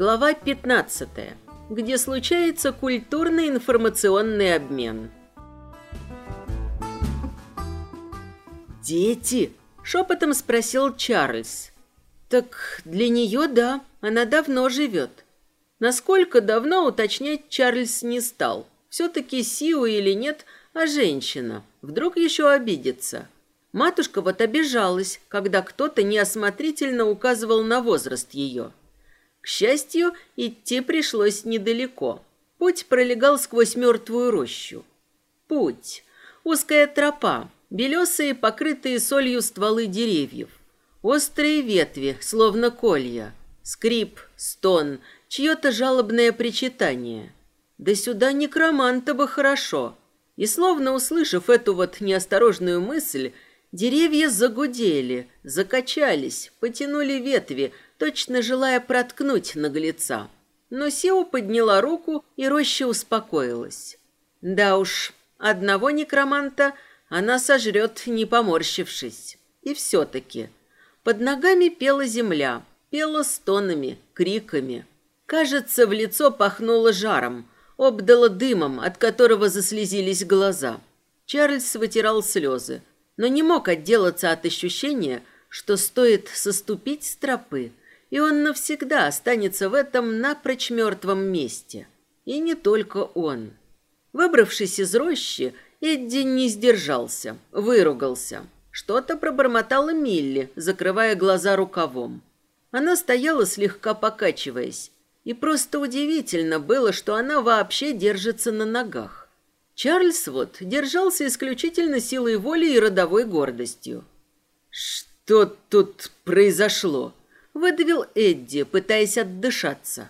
Глава 15, где случается культурно-информационный обмен. «Дети?» – шепотом спросил Чарльз. «Так для нее да, она давно живет». Насколько давно уточнять Чарльз не стал. Все-таки Сиу или нет, а женщина. Вдруг еще обидится. Матушка вот обижалась, когда кто-то неосмотрительно указывал на возраст ее. К счастью, идти пришлось недалеко. Путь пролегал сквозь мертвую рощу. Путь. Узкая тропа, белесые, покрытые солью стволы деревьев. Острые ветви, словно колья. Скрип, стон, чье-то жалобное причитание. Да сюда некроманта бы хорошо. И словно услышав эту вот неосторожную мысль, деревья загудели, закачались, потянули ветви, точно желая проткнуть наглеца. Но Сеу подняла руку, и роща успокоилась. Да уж, одного некроманта она сожрет, не поморщившись. И все-таки под ногами пела земля, пела стонами, криками. Кажется, в лицо пахнуло жаром, обдало дымом, от которого заслезились глаза. Чарльз вытирал слезы, но не мог отделаться от ощущения, что стоит соступить с тропы, и он навсегда останется в этом напрочь мертвом месте. И не только он. Выбравшись из рощи, Эдди не сдержался, выругался. Что-то пробормотала Милли, закрывая глаза рукавом. Она стояла слегка покачиваясь, и просто удивительно было, что она вообще держится на ногах. Чарльз вот держался исключительно силой воли и родовой гордостью. «Что тут произошло?» Выдавил Эдди, пытаясь отдышаться.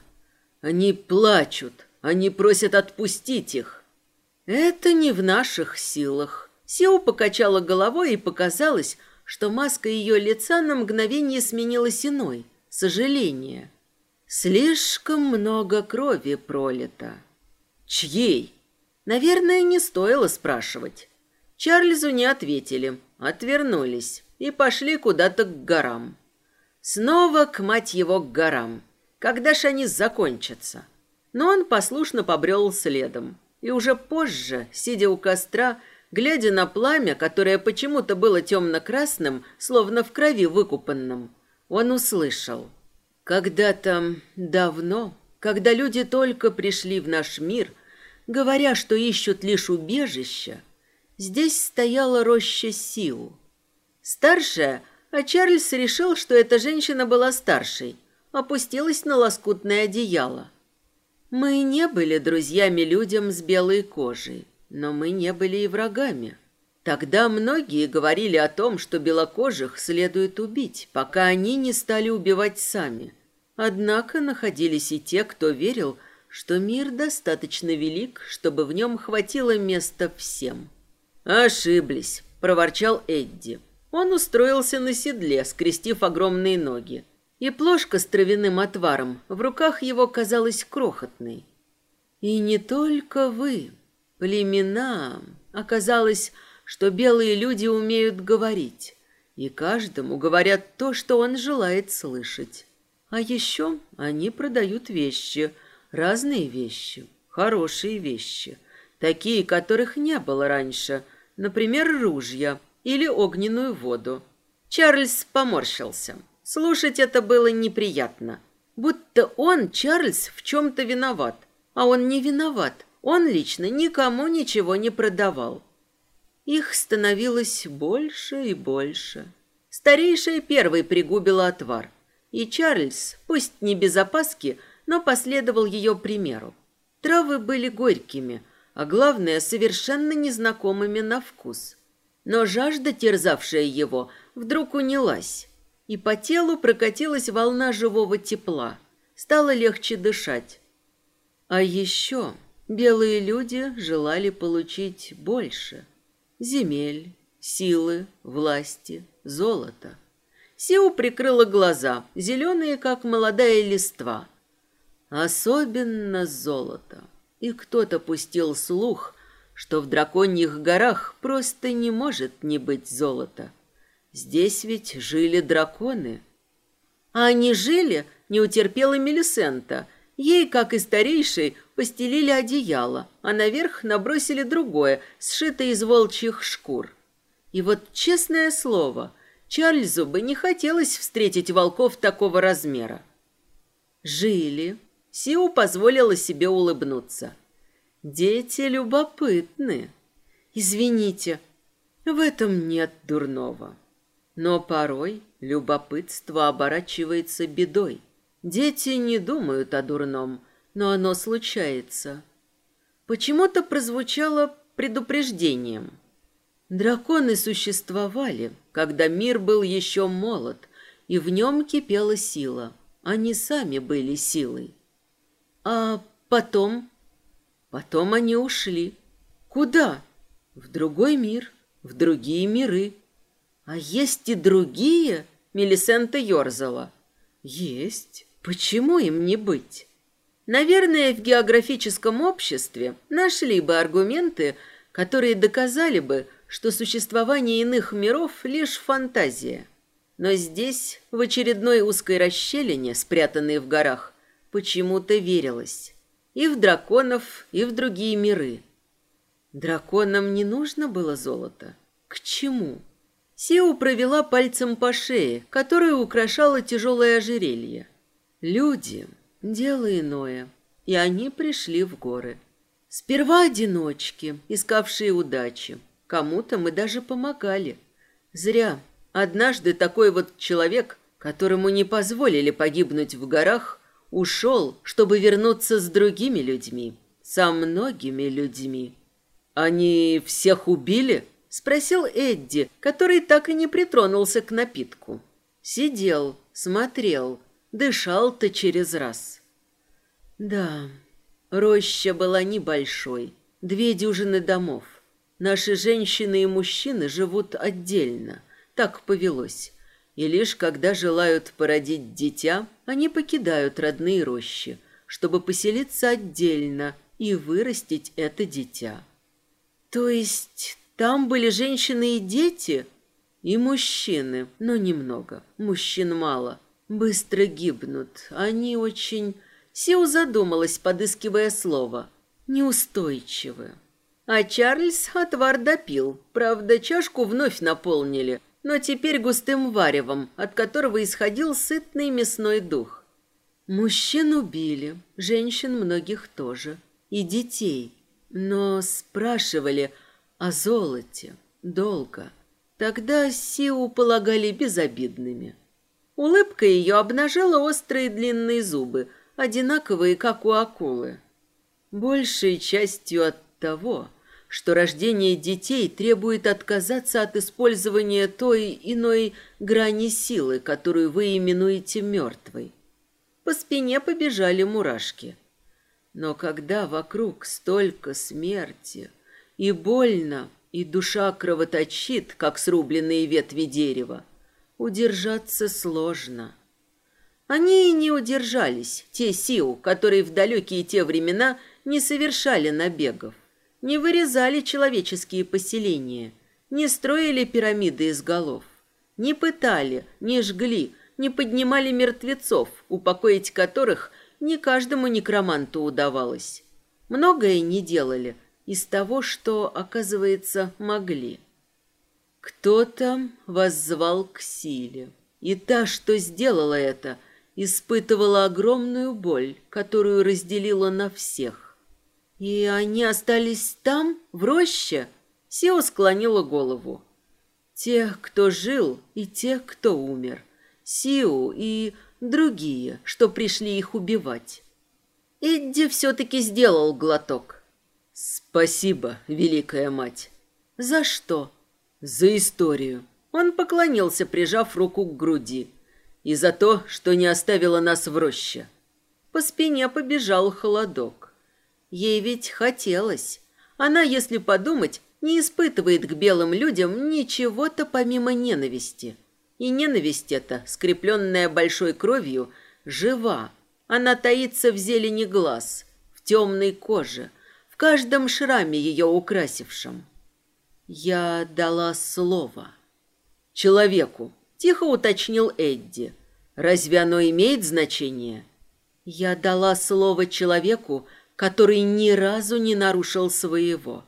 Они плачут, они просят отпустить их. Это не в наших силах. Сиу покачала головой и показалось, что маска ее лица на мгновение сменилась иной сожаление. Слишком много крови пролито. Чьей? Наверное, не стоило спрашивать. Чарльзу не ответили, отвернулись и пошли куда-то к горам. Снова к мать его к горам. Когда ж они закончатся? Но он послушно побрел следом. И уже позже, сидя у костра, глядя на пламя, которое почему-то было темно-красным, словно в крови выкупанным, он услышал. Когда-то давно, когда люди только пришли в наш мир, говоря, что ищут лишь убежища, здесь стояла роща сил. Старшая а Чарльз решил, что эта женщина была старшей, опустилась на лоскутное одеяло. Мы не были друзьями людям с белой кожей, но мы не были и врагами. Тогда многие говорили о том, что белокожих следует убить, пока они не стали убивать сами. Однако находились и те, кто верил, что мир достаточно велик, чтобы в нем хватило места всем. «Ошиблись», — проворчал Эдди. Он устроился на седле, скрестив огромные ноги. И плошка с травяным отваром в руках его казалась крохотной. И не только вы, племена. Оказалось, что белые люди умеют говорить, и каждому говорят то, что он желает слышать. А еще они продают вещи, разные вещи, хорошие вещи, такие, которых не было раньше, например, ружья – или огненную воду. Чарльз поморщился. Слушать это было неприятно. Будто он, Чарльз, в чем-то виноват. А он не виноват. Он лично никому ничего не продавал. Их становилось больше и больше. Старейшая первой пригубила отвар. И Чарльз, пусть не без опаски, но последовал ее примеру. Травы были горькими, а главное, совершенно незнакомыми на вкус – но жажда, терзавшая его, вдруг унялась, и по телу прокатилась волна живого тепла. Стало легче дышать. А еще белые люди желали получить больше. Земель, силы, власти, золота. Сиу прикрыла глаза, зеленые, как молодая листва. Особенно золото. И кто-то пустил слух, что в драконьих горах просто не может не быть золота. Здесь ведь жили драконы. А они жили, не утерпела Мелисента. Ей, как и старейшей, постелили одеяло, а наверх набросили другое, сшитое из волчьих шкур. И вот, честное слово, Чарльзу бы не хотелось встретить волков такого размера. Жили. Сиу позволила себе улыбнуться. Дети любопытны. Извините, в этом нет дурного. Но порой любопытство оборачивается бедой. Дети не думают о дурном, но оно случается. Почему-то прозвучало предупреждением. Драконы существовали, когда мир был еще молод, и в нем кипела сила. Они сами были силой. А потом... Потом они ушли. Куда? В другой мир, в другие миры. А есть и другие? Мелисента ерзала. Есть. Почему им не быть? Наверное, в географическом обществе нашли бы аргументы, которые доказали бы, что существование иных миров – лишь фантазия. Но здесь, в очередной узкой расщелине, спрятанной в горах, почему-то верилось. И в драконов, и в другие миры. Драконам не нужно было золото. К чему? Сиу провела пальцем по шее, которую украшало тяжелое ожерелье. Люди – дело иное, и они пришли в горы. Сперва одиночки, искавшие удачи, Кому-то мы даже помогали. Зря. Однажды такой вот человек, которому не позволили погибнуть в горах, ушел, чтобы вернуться с другими людьми, со многими людьми. Они всех убили? спросил Эдди, который так и не притронулся к напитку. Сидел, смотрел, дышал-то через раз. Да, роща была небольшой, две дюжины домов. Наши женщины и мужчины живут отдельно. Так повелось. И лишь когда желают породить дитя, они покидают родные рощи, чтобы поселиться отдельно и вырастить это дитя. То есть там были женщины и дети? И мужчины, но немного. Мужчин мало. Быстро гибнут. Они очень... Сиу задумалась, подыскивая слово. Неустойчивые. А Чарльз отвар допил. Правда, чашку вновь наполнили, но теперь густым варевом, от которого исходил сытный мясной дух. Мужчин убили, женщин многих тоже, и детей. Но спрашивали о золоте, долго. Тогда Сиу полагали безобидными. Улыбка ее обнажала острые длинные зубы, одинаковые, как у акулы. Большей частью от того, что рождение детей требует отказаться от использования той иной грани силы, которую вы именуете мертвой. По спине побежали мурашки. Но когда вокруг столько смерти, и больно, и душа кровоточит, как срубленные ветви дерева, удержаться сложно. Они и не удержались, те сил, которые в далекие те времена не совершали набегов не вырезали человеческие поселения, не строили пирамиды из голов, не пытали, не жгли, не поднимали мертвецов, упокоить которых не каждому некроманту удавалось. Многое не делали из того, что, оказывается, могли. Кто-то воззвал к силе, и та, что сделала это, испытывала огромную боль, которую разделила на всех. «И они остались там, в роще?» Сео склонила голову. «Те, кто жил, и те, кто умер. Сиу и другие, что пришли их убивать». Эдди все-таки сделал глоток. «Спасибо, Великая Мать». «За что?» «За историю». Он поклонился, прижав руку к груди. «И за то, что не оставила нас в роще». По спине побежал холодок. Ей ведь хотелось. Она, если подумать, не испытывает к белым людям ничего-то помимо ненависти. И ненависть эта, скрепленная большой кровью, жива. Она таится в зелени глаз, в темной коже, в каждом шраме ее украсившем. Я дала слово. Человеку, тихо уточнил Эдди. Разве оно имеет значение? Я дала слово человеку, который ни разу не нарушил своего.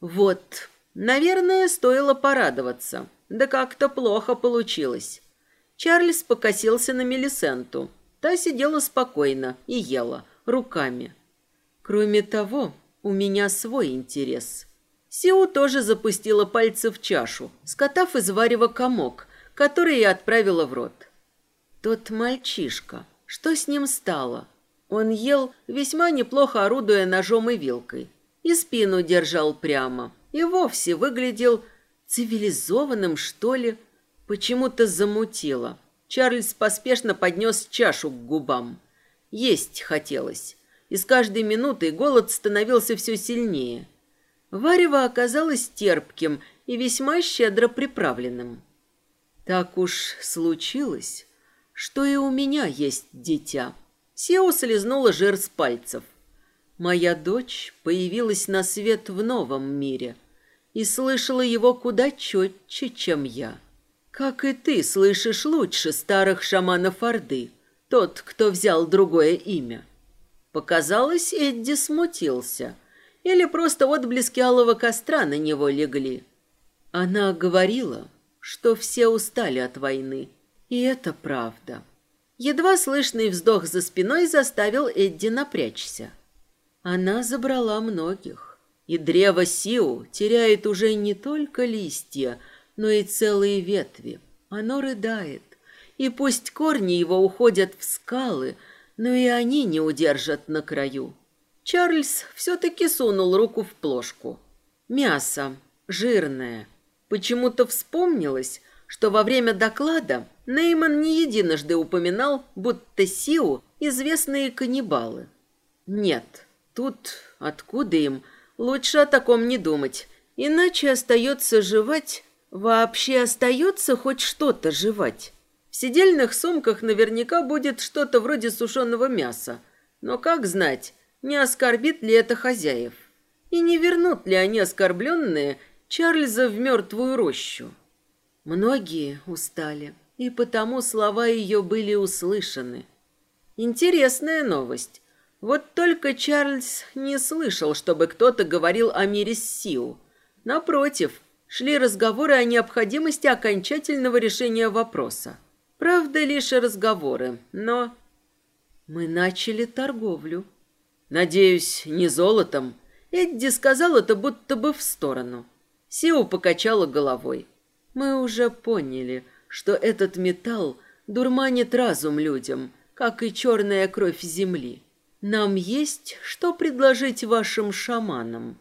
Вот, наверное, стоило порадоваться. Да как-то плохо получилось. Чарльз покосился на Мелисенту. Та сидела спокойно и ела, руками. Кроме того, у меня свой интерес. Сиу тоже запустила пальцы в чашу, скотав из варева комок, который я отправила в рот. Тот мальчишка, что с ним стало? Он ел, весьма неплохо орудуя ножом и вилкой, и спину держал прямо, и вовсе выглядел цивилизованным, что ли. Почему-то замутило. Чарльз поспешно поднес чашу к губам. Есть хотелось, и с каждой минутой голод становился все сильнее. Варево оказалось терпким и весьма щедро приправленным. Так уж случилось, что и у меня есть дитя. Сео слезнула жир с пальцев. Моя дочь появилась на свет в новом мире и слышала его куда четче, чем я. Как и ты слышишь лучше старых шаманов Орды, тот, кто взял другое имя. Показалось, Эдди смутился. Или просто отблески алого костра на него легли. Она говорила, что все устали от войны, и это правда. Едва слышный вздох за спиной заставил Эдди напрячься. Она забрала многих, и древо Сиу теряет уже не только листья, но и целые ветви. Оно рыдает, и пусть корни его уходят в скалы, но и они не удержат на краю. Чарльз все-таки сунул руку в плошку. Мясо, жирное. Почему-то вспомнилось, что во время доклада Нейман не единожды упоминал, будто Сиу – известные каннибалы. Нет, тут откуда им? Лучше о таком не думать. Иначе остается жевать. Вообще остается хоть что-то жевать. В сидельных сумках наверняка будет что-то вроде сушеного мяса. Но как знать, не оскорбит ли это хозяев? И не вернут ли они оскорбленные Чарльза в мертвую рощу? Многие устали, и потому слова ее были услышаны. Интересная новость. Вот только Чарльз не слышал, чтобы кто-то говорил о мире с Сиу. Напротив, шли разговоры о необходимости окончательного решения вопроса. Правда, лишь разговоры, но... Мы начали торговлю. Надеюсь, не золотом. Эдди сказал это будто бы в сторону. Сиу покачала головой. Мы уже поняли, что этот металл дурманит разум людям, как и черная кровь земли. Нам есть что предложить вашим шаманам.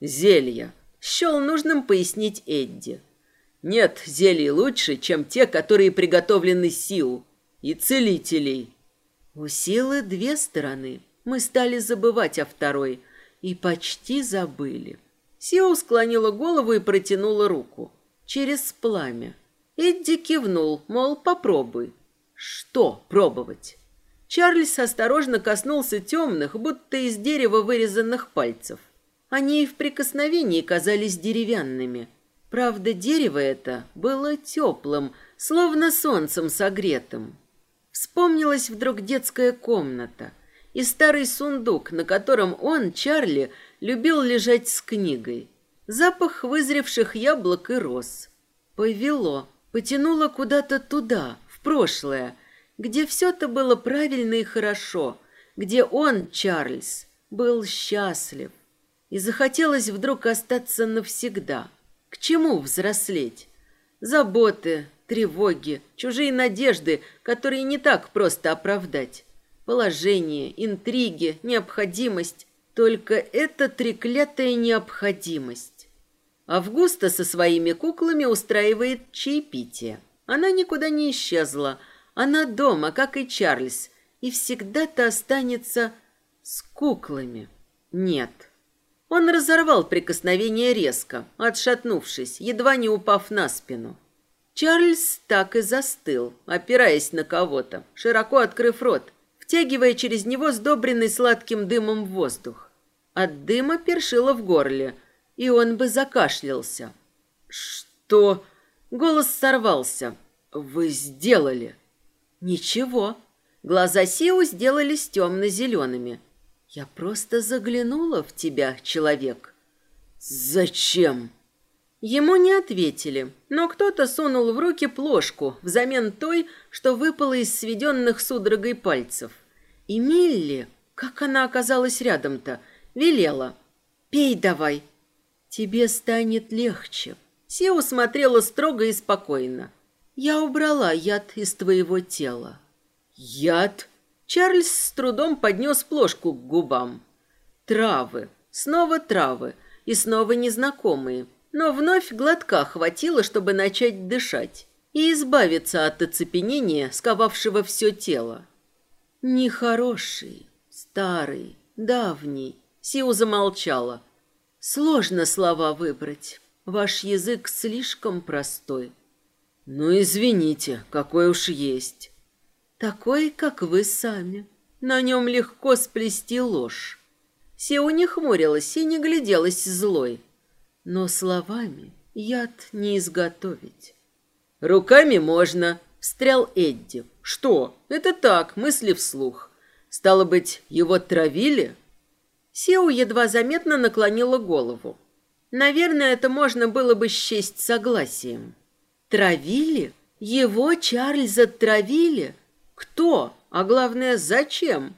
Зелья. Счел нужным пояснить Эдди. Нет зелий лучше, чем те, которые приготовлены сил и целителей. У силы две стороны. Мы стали забывать о второй и почти забыли. Сиу склонила голову и протянула руку через пламя. Эдди кивнул, мол, попробуй. Что пробовать? Чарльз осторожно коснулся темных, будто из дерева вырезанных пальцев. Они и в прикосновении казались деревянными. Правда, дерево это было теплым, словно солнцем согретым. Вспомнилась вдруг детская комната и старый сундук, на котором он, Чарли, любил лежать с книгой. Запах вызревших яблок и роз. Повело, потянуло куда-то туда, в прошлое, где все-то было правильно и хорошо, где он, Чарльз, был счастлив. И захотелось вдруг остаться навсегда. К чему взрослеть? Заботы, тревоги, чужие надежды, которые не так просто оправдать. Положение, интриги, необходимость. Только это треклятая необходимость. Августа со своими куклами устраивает чаепитие. Она никуда не исчезла. Она дома, как и Чарльз, и всегда-то останется с куклами. Нет. Он разорвал прикосновение резко, отшатнувшись, едва не упав на спину. Чарльз так и застыл, опираясь на кого-то, широко открыв рот, втягивая через него сдобренный сладким дымом воздух. От дыма першило в горле – и он бы закашлялся. «Что?» Голос сорвался. «Вы сделали?» Ничего. Глаза Сиу сделались темно-зелеными. Я просто заглянула в тебя, человек. Зачем? Ему не ответили, но кто-то сунул в руки плошку взамен той, что выпала из сведенных судорогой пальцев. И Милли, как она оказалась рядом-то, велела. «Пей давай, тебе станет легче». Сиу смотрела строго и спокойно. «Я убрала яд из твоего тела». «Яд?» Чарльз с трудом поднес плошку к губам. «Травы, снова травы, и снова незнакомые» но вновь глотка хватило, чтобы начать дышать и избавиться от оцепенения, сковавшего все тело. Нехороший, старый, давний. Сиу замолчала. Сложно слова выбрать. Ваш язык слишком простой. Ну, извините, какой уж есть. Такой, как вы сами. На нем легко сплести ложь. Сиу не хмурилась и не гляделась злой. Но словами яд не изготовить. «Руками можно», — встрял Эдди. «Что? Это так, мысли вслух. Стало быть, его травили?» Сеу едва заметно наклонила голову. Наверное, это можно было бы счесть согласием. «Травили? Его Чарльза травили? Кто? А главное, зачем?»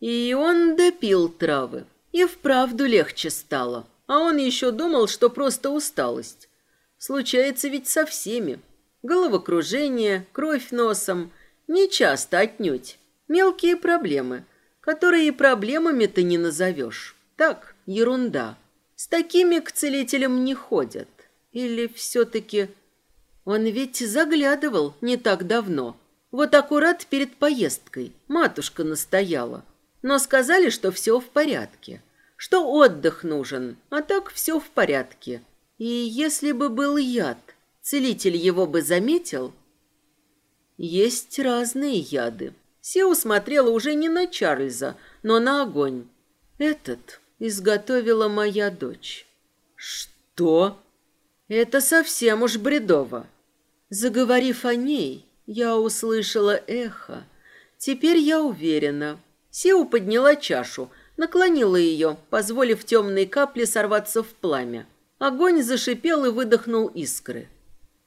И он допил травы. И вправду легче стало. А он еще думал, что просто усталость. Случается ведь со всеми. Головокружение, кровь носом. Не часто отнюдь. Мелкие проблемы, которые проблемами-то не назовешь. Так, ерунда. С такими к целителям не ходят. Или все-таки... Он ведь заглядывал не так давно. Вот аккурат перед поездкой. Матушка настояла. Но сказали, что все в порядке что отдых нужен, а так все в порядке. И если бы был яд, целитель его бы заметил? Есть разные яды. Сеу смотрела уже не на Чарльза, но на огонь. Этот изготовила моя дочь. Что? Это совсем уж бредово. Заговорив о ней, я услышала эхо. Теперь я уверена. Сеу подняла чашу, наклонила ее, позволив темной капле сорваться в пламя. Огонь зашипел и выдохнул искры.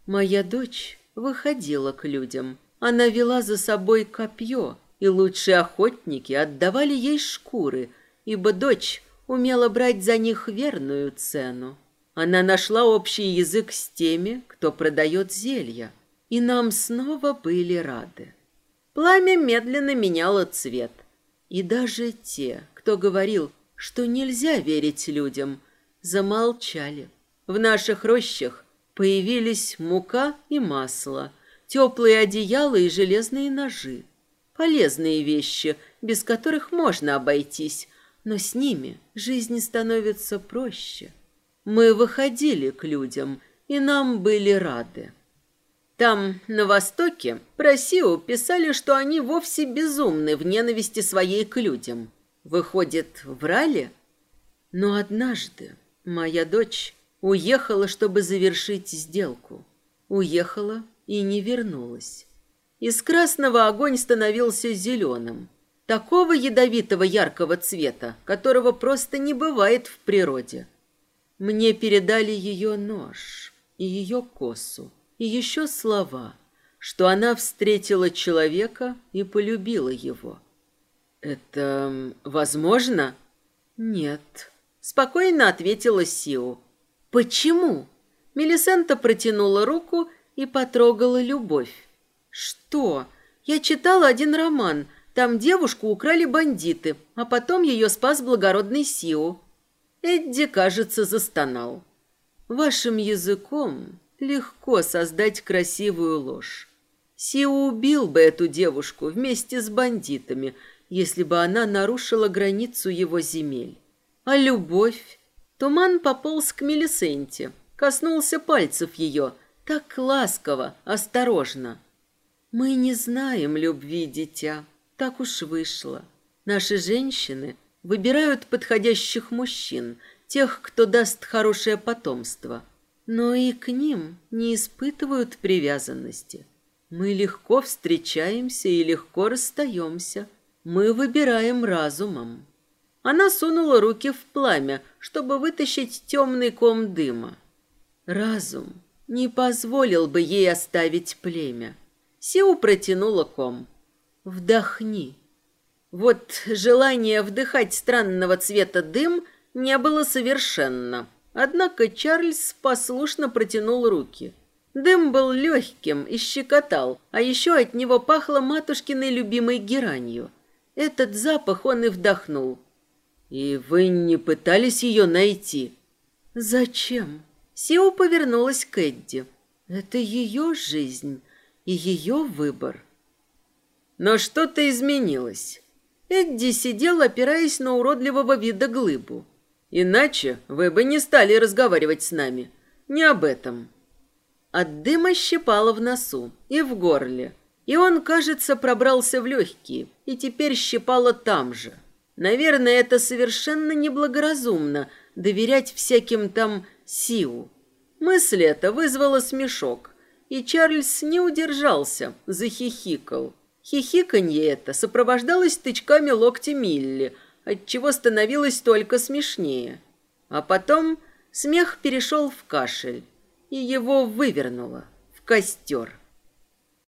Моя дочь выходила к людям. Она вела за собой копье, и лучшие охотники отдавали ей шкуры, ибо дочь умела брать за них верную цену. Она нашла общий язык с теми, кто продает зелья, и нам снова были рады. Пламя медленно меняло цвет, и даже те, кто говорил, что нельзя верить людям, замолчали. В наших рощах появились мука и масло, теплые одеяла и железные ножи. Полезные вещи, без которых можно обойтись, но с ними жизнь становится проще. Мы выходили к людям, и нам были рады. Там, на Востоке, про Сиу писали, что они вовсе безумны в ненависти своей к людям. Выходит, врали? Но однажды моя дочь уехала, чтобы завершить сделку. Уехала и не вернулась. Из красного огонь становился зеленым. Такого ядовитого яркого цвета, которого просто не бывает в природе. Мне передали ее нож и ее косу, и еще слова, что она встретила человека и полюбила его. «Это возможно?» «Нет», — спокойно ответила Сиу. «Почему?» Мелисента протянула руку и потрогала любовь. «Что? Я читала один роман. Там девушку украли бандиты, а потом ее спас благородный Сиу». Эдди, кажется, застонал. «Вашим языком легко создать красивую ложь. Сиу убил бы эту девушку вместе с бандитами, если бы она нарушила границу его земель. А любовь? Туман пополз к Мелисенте, коснулся пальцев ее, так ласково, осторожно. Мы не знаем любви, дитя, так уж вышло. Наши женщины выбирают подходящих мужчин, тех, кто даст хорошее потомство, но и к ним не испытывают привязанности. Мы легко встречаемся и легко расстаемся. Мы выбираем разумом. Она сунула руки в пламя, чтобы вытащить темный ком дыма. Разум не позволил бы ей оставить племя. Сиу протянула ком. «Вдохни». Вот желание вдыхать странного цвета дым не было совершенно. Однако Чарльз послушно протянул руки. Дым был легким и щекотал, а еще от него пахло матушкиной любимой геранью. Этот запах он и вдохнул. «И вы не пытались ее найти?» «Зачем?» Сио повернулась к Эдди. «Это ее жизнь и ее выбор». Но что-то изменилось. Эдди сидел, опираясь на уродливого вида глыбу. «Иначе вы бы не стали разговаривать с нами. Не об этом». От дыма щипало в носу и в горле. И он, кажется, пробрался в легкие, и теперь щипало там же. Наверное, это совершенно неблагоразумно доверять всяким там силу. Мысль эта вызвала смешок, и Чарльз не удержался, захихикал. Хихиканье это сопровождалось тычками локти Милли, отчего становилось только смешнее. А потом смех перешел в кашель, и его вывернуло в костер.